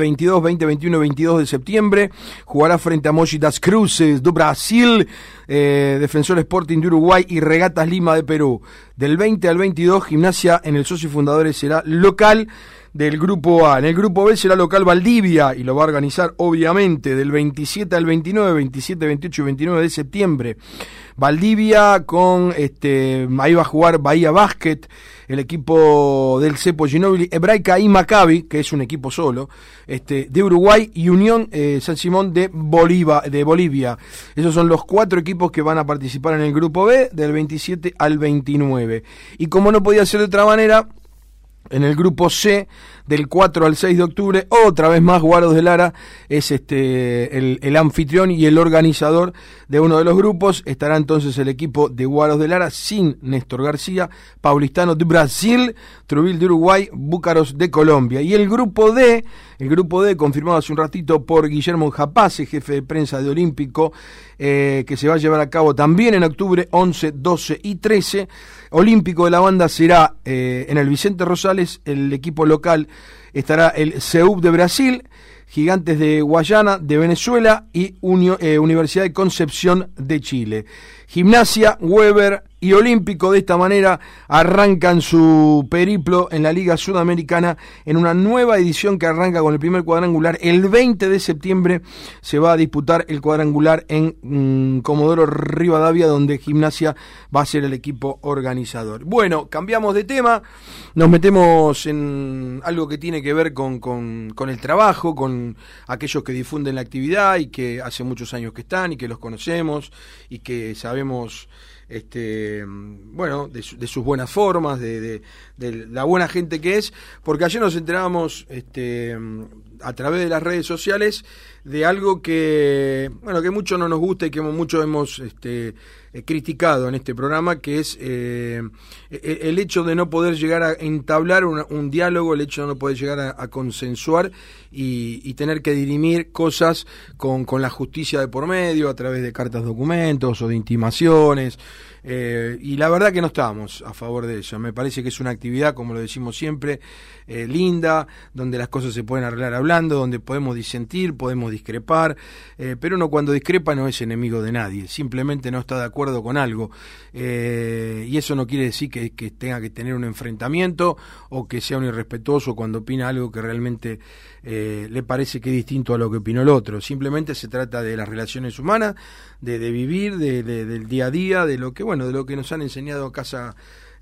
22, 20, 21 y 22 de septiembre. Jugará frente a Mojitas Cruces do Brasil, eh, Defensor Sporting de Uruguay y Regatas Lima de Perú. Del 20 al 22, Gimnasia en el socio fundadores será local del grupo A. En el grupo B será local Valdivia y lo va a organizar obviamente del 27 al 29, 27, 28 y 29 de septiembre. Valdivia con este ahí va a jugar Bahía Basket, el equipo del Cepo Ginóbili, Hebraica y Maccabi, que es un equipo solo, este de Uruguay y Unión eh, San Simón de Bolivia, de Bolivia. Esos son los cuatro equipos que van a participar en el grupo B del 27 al 29. Y como no podía ser de otra manera, en el grupo C, del 4 al 6 de octubre, otra vez más Guaros de Lara es este el, anfitrión y el organizador de uno de los grupos. Estará entonces el equipo de Guaros de Lara sin Néstor García, Paulistano de Brasil, Truville de Uruguay, Búcaros de Colombia. Y el grupo D, el grupo D confirmado hace un ratito por Guillermo Japace, jefe de prensa de Olímpico, eh, que se va a llevar a cabo también en octubre 11, 12 y 13. Olímpico de la banda será eh, en el Vicente Rosales, el equipo local estará el CEUB de Brasil, Gigantes de Guayana, de Venezuela y eh, Universidad de Concepción de Chile. Gimnasia, Weber, y Olímpico de esta manera arrancan su periplo en la Liga Sudamericana en una nueva edición que arranca con el primer cuadrangular. El 20 de septiembre se va a disputar el cuadrangular en mm, Comodoro Rivadavia donde Gimnasia va a ser el equipo organizador. Bueno, cambiamos de tema, nos metemos en algo que tiene que ver con, con, con el trabajo, con aquellos que difunden la actividad y que hace muchos años que están y que los conocemos y que sabemos este, bueno, de, sus buenas formas, de, la buena gente que es, porque ayer nos enterábamos este, a través de las redes sociales de algo que, bueno, que mucho no nos gusta y que mucho hemos este, eh, criticado en este programa, que es eh, e, el hecho de no poder llegar a entablar un diálogo, el hecho de no poder llegar a, consensuar y, tener que dirimir cosas con, con la justicia de por medio, a través de cartas documentos o de intimaciones. Eh, y la verdad que no estamos a favor de eso. Me parece que es una actividad, como lo decimos siempre, linda, donde las cosas se pueden arreglar hablando, donde podemos disentir, podemos discrepar, pero uno cuando discrepa no es enemigo de nadie, simplemente no está de acuerdo acuerdo con algo. Eh, y eso no quiere decir que, tenga que tener un enfrentamiento o que sea un irrespetuoso cuando opina algo que realmente eh, le parece que es distinto a lo que opinó el otro. Simplemente se trata de las relaciones humanas, de, vivir, de, del día a día, de lo que, bueno, de lo que nos han enseñado a casa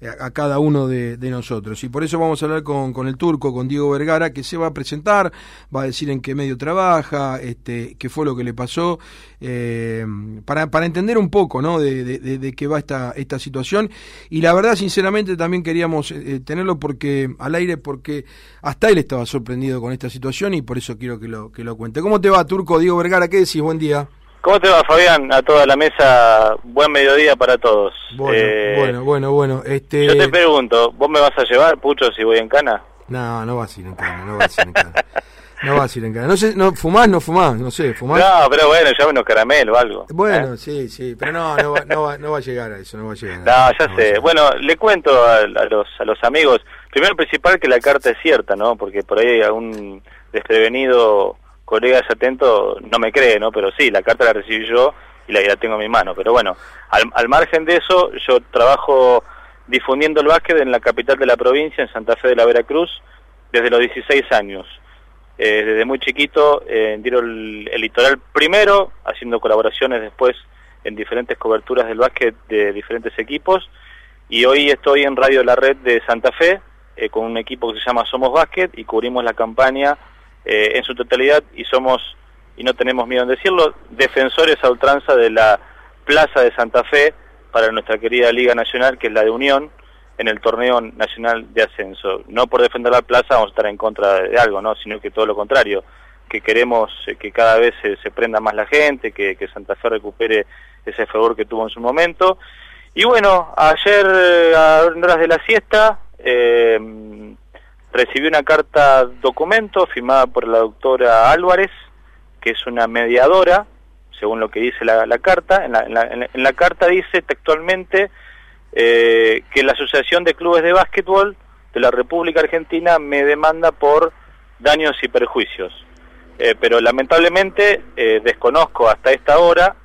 a, cada uno de, nosotros. Y por eso vamos a hablar con, con, el turco, con Diego Vergara, que se va a presentar, va a decir en qué medio trabaja, este, qué fue lo que le pasó, eh, para, para entender un poco ¿no? de, de, qué va esta, esta situación. Y la verdad, sinceramente, también queríamos eh, eh, tenerlo porque al aire, porque hasta él estaba sorprendido con esta situación y por eso quiero que lo, que lo cuente. ¿Cómo te va, Turco? Diego Vergara, ¿qué decís? Buen día. ¿Cómo te va, Fabián? A toda la mesa, buen mediodía para todos. Bueno, eh, bueno, bueno, bueno. Este... Yo te pregunto, ¿vos me vas a llevar, Pucho, si voy en cana? No, no vas a ir en cana, no vas a ir en cana. No vas a ir en cana. No sé, no, ¿fumás? No fumás, no sé, ¿fumás? No, pero bueno, ya unos caramelos o algo. Bueno, ¿eh? sí, sí, pero no, no va, no, va, no va a llegar a eso, no va a llegar. No, ya sé. Bueno, le cuento a, los, a los amigos, primero principal que la carta es cierta, ¿no? Porque por ahí algún desprevenido colegas atentos no me cree, ¿no? Pero sí, la carta la recibí yo y la, tengo en mi mano. Pero bueno, al, margen de eso, yo trabajo difundiendo el básquet en la capital de la provincia, en Santa Fe de la Veracruz, desde los 16 años. Eh, desde muy chiquito eh, el, el, litoral primero, haciendo colaboraciones después en diferentes coberturas del básquet de diferentes equipos. Y hoy estoy en Radio La Red de Santa Fe, eh, con un equipo que se llama Somos Básquet, y cubrimos la campaña eh, en su totalidad y somos, y no tenemos miedo en decirlo, defensores a ultranza de la Plaza de Santa Fe para nuestra querida Liga Nacional, que es la de Unión, en el torneo nacional de ascenso. No por defender la plaza vamos a estar en contra de algo, ¿no? sino que todo lo contrario, que queremos eh, que cada vez se, prenda más la gente, que, que, Santa Fe recupere ese favor que tuvo en su momento. Y bueno, ayer eh, a horas de la siesta, eh, recibí una carta documento firmada por la doctora Álvarez, que es una mediadora, según lo que dice la, carta. En la, carta dice textualmente eh, que la Asociación de Clubes de Básquetbol de la República Argentina me demanda por daños y perjuicios. Eh, pero lamentablemente eh, desconozco hasta esta hora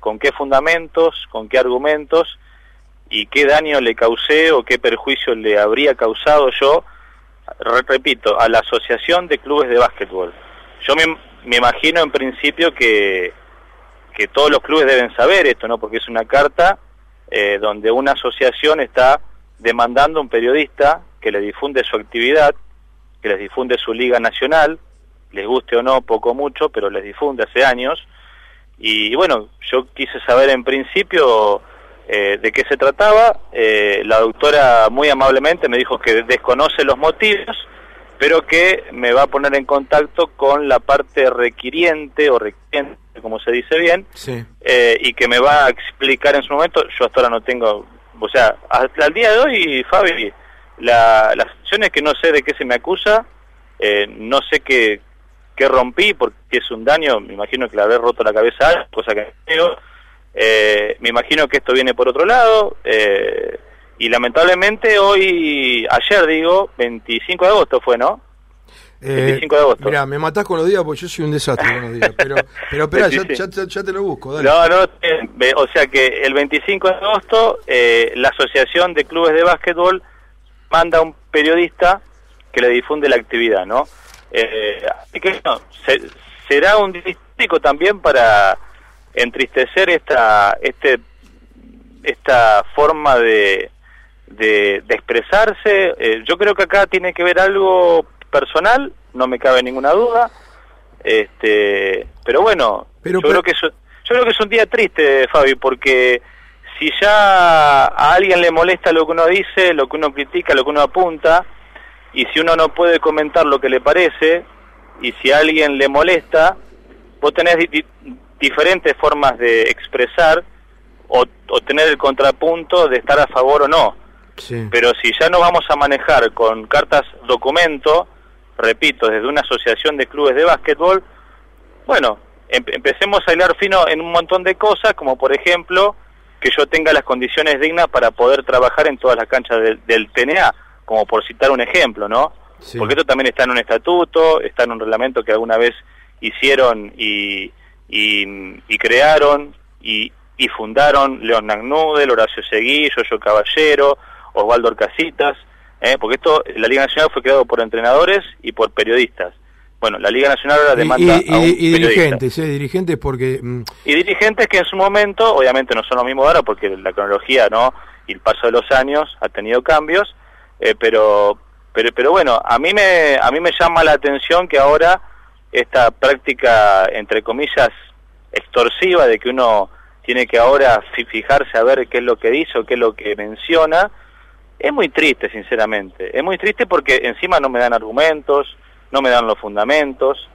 con qué fundamentos, con qué argumentos y qué daño le causé o qué perjuicio le habría causado yo, repito, a la Asociación de Clubes de Básquetbol. Yo me, me imagino en principio que, que todos los clubes deben saber esto, ¿no? Porque es una carta eh, donde una asociación está demandando a un periodista que le difunde su actividad, que les difunde su liga nacional, les guste o no, poco o mucho, pero les difunde hace años. Y bueno, yo quise saber en principio eh, de qué se trataba. Eh, la doctora muy amablemente me dijo que desconoce los motivos pero que me va a poner en contacto con la parte requiriente o requiriente, como se dice bien, eh, y que me va a explicar en su momento. Yo hasta ahora no tengo, o sea, hasta el día de hoy, Fabi, la, la situación es que no sé de qué se me acusa, eh, no sé qué, qué rompí, porque es un daño, me imagino que le habré roto la cabeza, cosa que no eh, me imagino que esto viene por otro lado. Eh, y lamentablemente hoy, ayer digo, 25 de agosto fue, ¿no? 25 eh, de agosto. Mira, me matás con los días porque yo soy un desastre con los días. Pero, pero espera, ya, te lo busco. Dale. No, no, eh, o sea que el 25 de agosto eh, la Asociación de Clubes de Básquetbol manda a un periodista que le difunde la actividad, ¿no? así que no, será un distístico también para entristecer esta, este, esta forma de de, expresarse. Eh, yo creo que acá tiene que ver algo personal, no me cabe ninguna duda. Este, pero bueno, yo creo que es, yo creo que es un día triste, Fabi, porque si ya a alguien le molesta lo que uno dice, lo que uno critica, lo que uno apunta, y si uno no puede comentar lo que le parece, y si a alguien le molesta, vos tenés diferentes formas de expresar o, o, tener el contrapunto de estar a favor o no. Pero si ya no vamos a manejar con cartas documento, repito, desde una asociación de clubes de básquetbol, bueno, empecemos a hilar fino en un montón de cosas, como por ejemplo que yo tenga las condiciones dignas para poder trabajar en todas las canchas del, TNA, como por citar un ejemplo, ¿no? Porque esto también está en un estatuto, está en un reglamento que alguna vez hicieron y, y, crearon y, y fundaron León Nagnudel, Horacio Seguí, Yo Caballero, Osvaldo Orcasitas, ¿eh? porque esto, la Liga Nacional fue creado por entrenadores y por periodistas. Bueno, la Liga Nacional ahora demanda y, y, a un y dirigentes, ¿eh? dirigentes porque... Mm, y dirigentes que en su momento, obviamente no son los mismos ahora porque la cronología no y el paso de los años ha tenido cambios, eh, pero, pero, pero bueno, a mí, me, a mí me llama la atención que ahora esta práctica, entre comillas, extorsiva de que uno tiene que ahora fijarse a ver qué es lo que dice o qué es lo que menciona, es muy triste, sinceramente. Es muy triste porque encima no me dan argumentos, no me dan los fundamentos.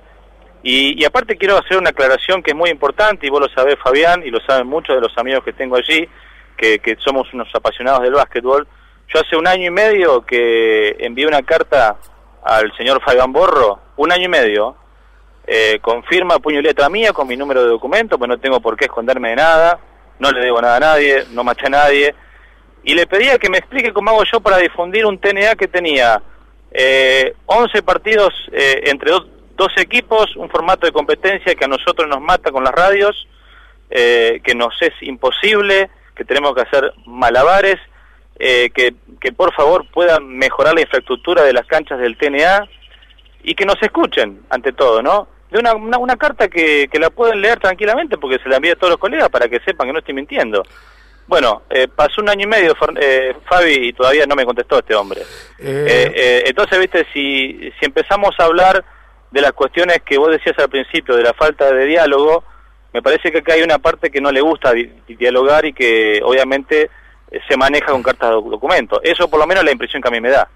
Y, aparte quiero hacer una aclaración que es muy importante, y vos lo sabés, Fabián, y lo saben muchos de los amigos que tengo allí, que, somos unos apasionados del básquetbol. Yo hace un año y medio que envié una carta al señor Fabián Borro, un año y medio, eh, confirma puño y letra mía con mi número de documento, pues no tengo por qué esconderme de nada, no le debo nada a nadie, no maché a nadie, y le pedía que me explique cómo hago yo para difundir un TNA que tenía eh, 11 partidos eh, entre dos equipos, un formato de competencia que a nosotros nos mata con las radios, eh, que nos es imposible, que tenemos que hacer malabares, eh, que, que por favor puedan mejorar la infraestructura de las canchas del TNA y que nos escuchen, ante todo, ¿no? De una, una, una carta que, que la pueden leer tranquilamente porque se la envía a todos los colegas para que sepan que no estoy mintiendo. Bueno, eh, pasó un año y medio, eh, Fabi, y todavía no me contestó este hombre. Eh, entonces, viste, si, si empezamos a hablar de las cuestiones que vos decías al principio, de la falta de diálogo, me parece que acá hay una parte que no le gusta dialogar y que obviamente se maneja con cartas de documento. Eso por lo menos es la impresión que a mí me da.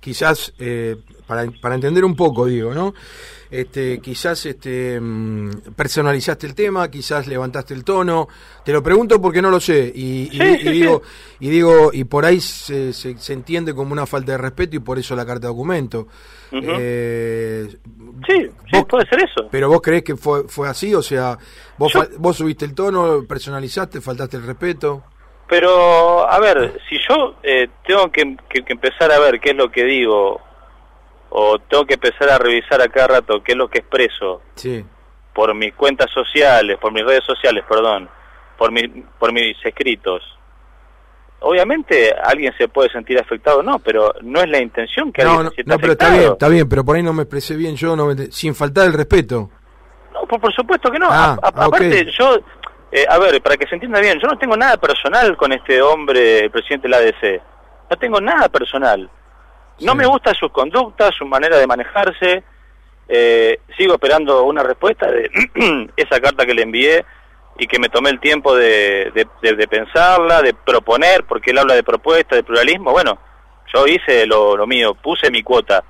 quizás, para, para entender un poco, digo, ¿no? este, quizás este, mm, personalizaste el tema, quizás levantaste el tono. Te lo pregunto porque no lo sé y, digo y digo y por ahí se, se, entiende como una falta de respeto y por eso la carta de documento. Eh, sí, puede ser eso. Pero vos crees que fue fue así, o sea, vos vos subiste el tono, personalizaste, faltaste el respeto. Pero, a ver, si yo eh, tengo que, que, empezar a ver qué es lo que digo o tengo que empezar a revisar a cada rato qué es lo que expreso Sí. por mis cuentas sociales, por mis redes sociales, perdón, por, mi, por mis escritos, obviamente alguien se puede sentir afectado, no, pero no es la intención que No, alguien no, se sienta no, pero está bien, está bien, pero por ahí no me expresé bien yo, no me- sin faltar el respeto. No, por, por supuesto que no. Ah, A- ah, aparte, yo, eh, a ver, para que se entienda bien, yo no tengo nada personal con este hombre, el presidente de la ADC. No tengo nada personal. No Sí. me gustan sus conductas, su manera de manejarse. Eh, sigo esperando una respuesta de esa carta que le envié y que me tomé el tiempo de, de- de- de pensarla, de proponer, porque él habla de propuesta, de pluralismo. Bueno, yo hice lo, lo mío, puse mi cuota.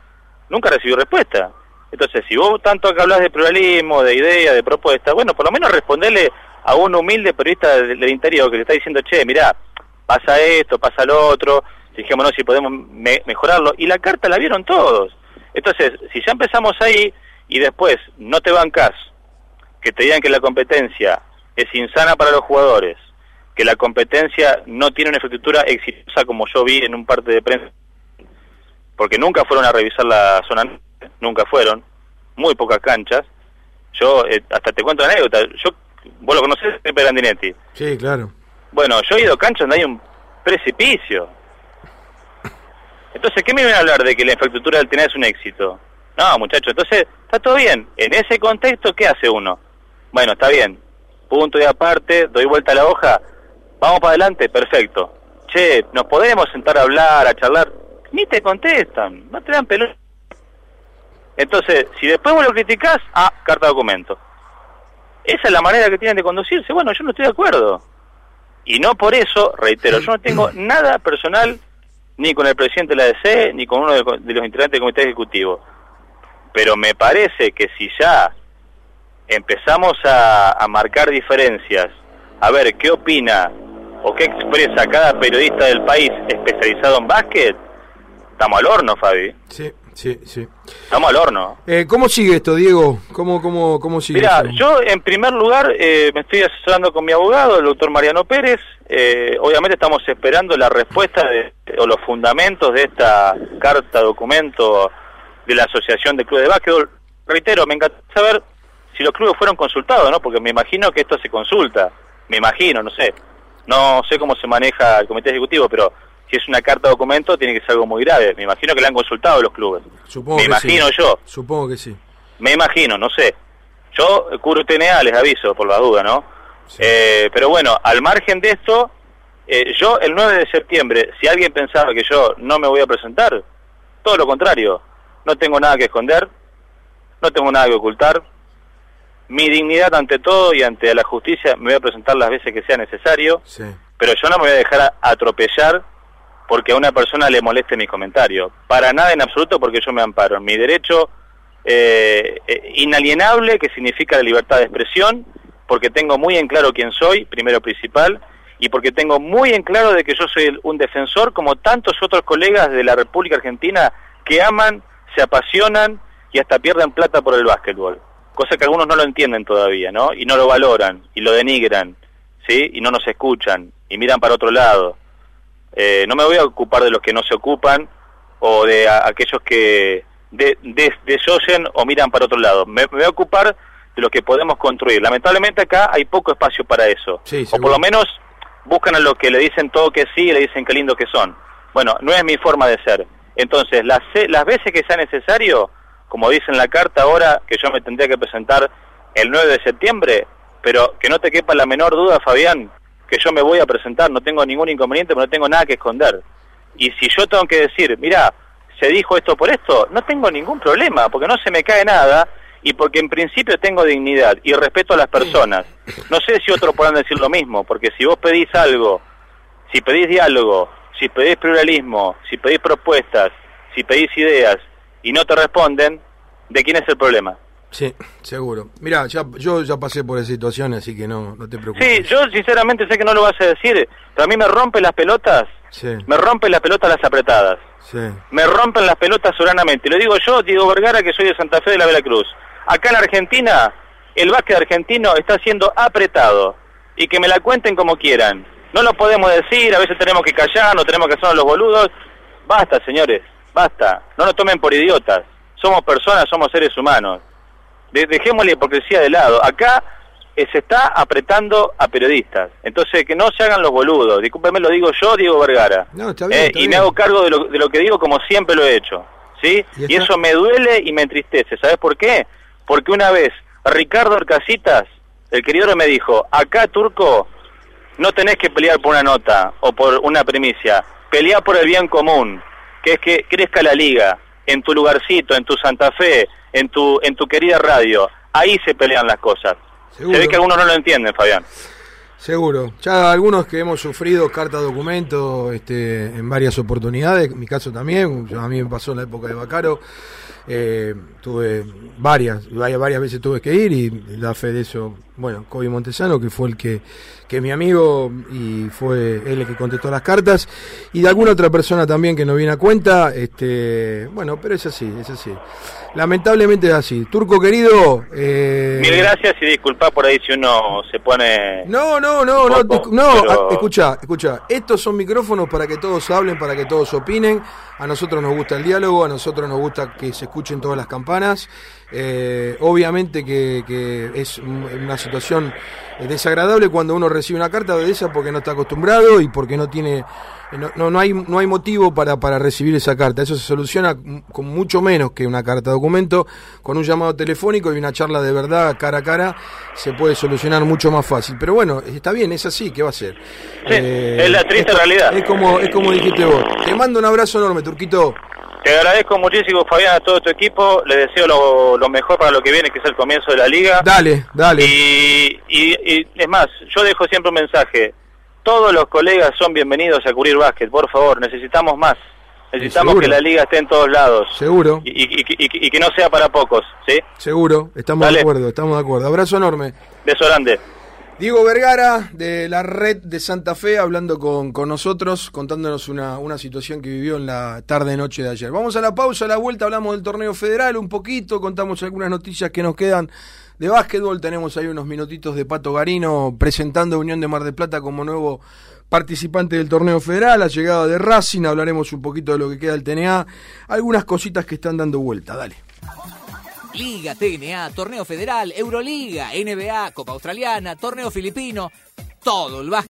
Nunca recibí respuesta. Entonces, si vos tanto que hablas de pluralismo, de idea, de propuesta, bueno, por lo menos responderle a un humilde periodista del, del interior que le está diciendo, che, mirá, pasa esto, pasa lo otro, fijémonos si podemos me- mejorarlo. Y la carta la vieron todos. Entonces, si ya empezamos ahí y después no te bancás, que te digan que la competencia es insana para los jugadores, que la competencia no tiene una infraestructura exitosa como yo vi en un parte de prensa, porque nunca fueron a revisar la zona, nunca fueron, muy pocas canchas. Yo, eh, hasta te cuento una anécdota, yo, vos lo conocés, Pepe Grandinetti. Sí, claro. Bueno, yo he ido a canchas donde hay un precipicio. Entonces, ¿qué me viene a hablar de que la infraestructura del TENA es un éxito? No, muchachos, entonces, está todo bien. En ese contexto, ¿qué hace uno? Bueno, está bien. Punto y aparte, doy vuelta a la hoja. Vamos para adelante, perfecto. Che, ¿nos podemos sentar a hablar, a charlar? Ni te contestan, no te dan pelota. Entonces, si después vos lo criticás, ah, carta documento. Esa es la manera que tienen de conducirse. Bueno, yo no estoy de acuerdo. Y no por eso, reitero, yo no tengo nada personal ni con el presidente de la ADC, ni con uno de, los integrantes del comité ejecutivo. Pero me parece que si ya empezamos a, a marcar diferencias, a ver qué opina o qué expresa cada periodista del país especializado en básquet, estamos al horno, Fabi. Sí, sí, sí. Estamos al horno. Eh, ¿Cómo sigue esto, Diego? ¿Cómo, cómo, cómo sigue Mira, yo en primer lugar eh, me estoy asesorando con mi abogado, el doctor Mariano Pérez. Eh, obviamente estamos esperando la respuesta de, o los fundamentos de esta carta, documento de la Asociación de Clubes de Básquetbol. Reitero, me encanta saber si los clubes fueron consultados, ¿no? Porque me imagino que esto se consulta. Me imagino, no sé. No sé cómo se maneja el comité ejecutivo, pero si es una carta documento tiene que ser algo muy grave. Me imagino que la han consultado los clubes. Supongo me que imagino sí. yo. Supongo que sí. Me imagino, no sé. Yo cubro TNA, les aviso, por la duda, ¿no? Sí. Eh, pero bueno, al margen de esto, eh, yo el 9 de septiembre, si alguien pensaba que yo no me voy a presentar, todo lo contrario, no tengo nada que esconder, no tengo nada que ocultar, mi dignidad ante todo y ante la justicia me voy a presentar las veces que sea necesario, Sí. pero yo no me voy a dejar atropellar porque a una persona le moleste mi comentario. Para nada en absoluto porque yo me amparo en mi derecho eh, eh, inalienable que significa la libertad de expresión, porque tengo muy en claro quién soy, primero principal, y porque tengo muy en claro de que yo soy un defensor como tantos otros colegas de la República Argentina que aman, se apasionan y hasta pierden plata por el básquetbol. Cosa que algunos no lo entienden todavía, ¿no? Y no lo valoran, y lo denigran, ¿sí? Y no nos escuchan, y miran para otro lado. Eh, no me voy a ocupar de los que no se ocupan o de a- aquellos que de, o miran para otro lado. Me, me voy a ocupar de los que podemos construir. Lamentablemente acá hay poco espacio para eso. Sí, o por lo menos buscan a los que le dicen todo que sí y le dicen qué lindo que son. Bueno, no es mi forma de ser. Entonces, las, las veces que sea necesario, como dice en la carta ahora, que yo me tendría que presentar el 9 de septiembre, pero que no te quepa la menor duda, Fabián, que yo me voy a presentar, no tengo ningún inconveniente, pero no tengo nada que esconder. Y si yo tengo que decir, mira, se dijo esto por esto, no tengo ningún problema, porque no se me cae nada y porque en principio tengo dignidad y respeto a las personas. No sé si otros podrán decir lo mismo, porque si vos pedís algo, si pedís diálogo, si pedís pluralismo, si pedís propuestas, si pedís ideas y no te responden, ¿de quién es el problema? Sí, seguro. Mira, ya, yo ya pasé por esa situación, así que no, no te preocupes. Sí, yo sinceramente sé que no lo vas a decir, pero a mí me rompe las pelotas, Sí, me rompe las pelotas las apretadas. sí. me rompen las pelotas soberanamente. Lo digo yo, Diego Vergara, que soy de Santa Fe de la Veracruz. Acá en Argentina, el básquet argentino está siendo apretado. Y que me la cuenten como quieran. No lo podemos decir, a veces tenemos que callar, no tenemos que hacernos los boludos. Basta, señores, basta. No nos tomen por idiotas. somos personas, somos seres humanos. Dejemos la hipocresía de lado. Acá eh, se está apretando a periodistas. Entonces, que no se hagan los boludos. Discúlpeme, lo digo yo, Diego Vergara. Eh, y me hago cargo de lo, de lo, que digo como siempre lo he hecho. ¿sí? Y, eso me duele y me entristece. ¿Sabes por qué? Porque una vez Ricardo Arcasitas, el querido me dijo, acá Turco, no tenés que pelear por una nota o por una primicia, pelea por el bien común, que es que crezca la liga en tu lugarcito, en tu Santa Fe, en tu, en tu querida radio. Ahí se pelean las cosas. Se ve que algunos no lo entienden, Fabián. Seguro. Ya algunos que hemos sufrido carta documento este, en varias oportunidades, en mi caso también, a mí me pasó en la época de Bacaro, eh, tuve varias, varias veces tuve que ir y la fe de eso, bueno, Kobe Montesano, que fue el que, que mi amigo y fue él el que contestó las cartas, y de alguna otra persona también que no viene a cuenta, este, bueno, pero es así, es así. Lamentablemente es así. Turco querido. Eh... Mil gracias y disculpa por ahí si uno se pone. No, no, no, no, no. Escucha, escucha. Estos son micrófonos para que todos hablen, para que todos opinen. A nosotros nos gusta el diálogo, a nosotros nos gusta que se escuchen todas las campanas. Eh, obviamente que, que, es una situación desagradable cuando uno recibe una carta de esa porque no está acostumbrado y porque no tiene no, no, hay, no hay motivo para, para recibir esa carta. Eso se soluciona con mucho menos que una carta de documento, con un llamado telefónico y una charla de verdad cara a cara se puede solucionar mucho más fácil. Pero bueno, está bien, es así, ¿qué va a ser? Eh, es la triste realidad. Es como, es como dijiste vos. Te mando un abrazo enorme, Turquito. Te agradezco muchísimo, Fabián, a todo tu equipo. Le deseo lo, lo, mejor para lo que viene, que es el comienzo de la liga. Dale, dale. y, y es más, yo dejo siempre un mensaje todos los colegas son bienvenidos a cubrir básquet, por favor, necesitamos más. Necesitamos que la liga esté en todos lados. Seguro. Y, que no sea para pocos, ¿sí? Seguro, estamos de acuerdo, estamos de acuerdo. Abrazo enorme. Beso grande. Diego Vergara, de la red de Santa Fe, hablando con, con nosotros, contándonos una, una situación que vivió en la tarde-noche de ayer. Vamos a la pausa, a la vuelta hablamos del torneo federal un poquito, contamos algunas noticias que nos quedan de básquetbol. Tenemos ahí unos minutitos de Pato Garino presentando Unión de Mar de Plata como nuevo participante del torneo federal, la llegada de Racing, hablaremos un poquito de lo que queda del TNA, algunas cositas que están dando vuelta, dale. Liga, TNA, Torneo Federal, Euroliga, NBA, Copa Australiana, Torneo Filipino, todo el básquet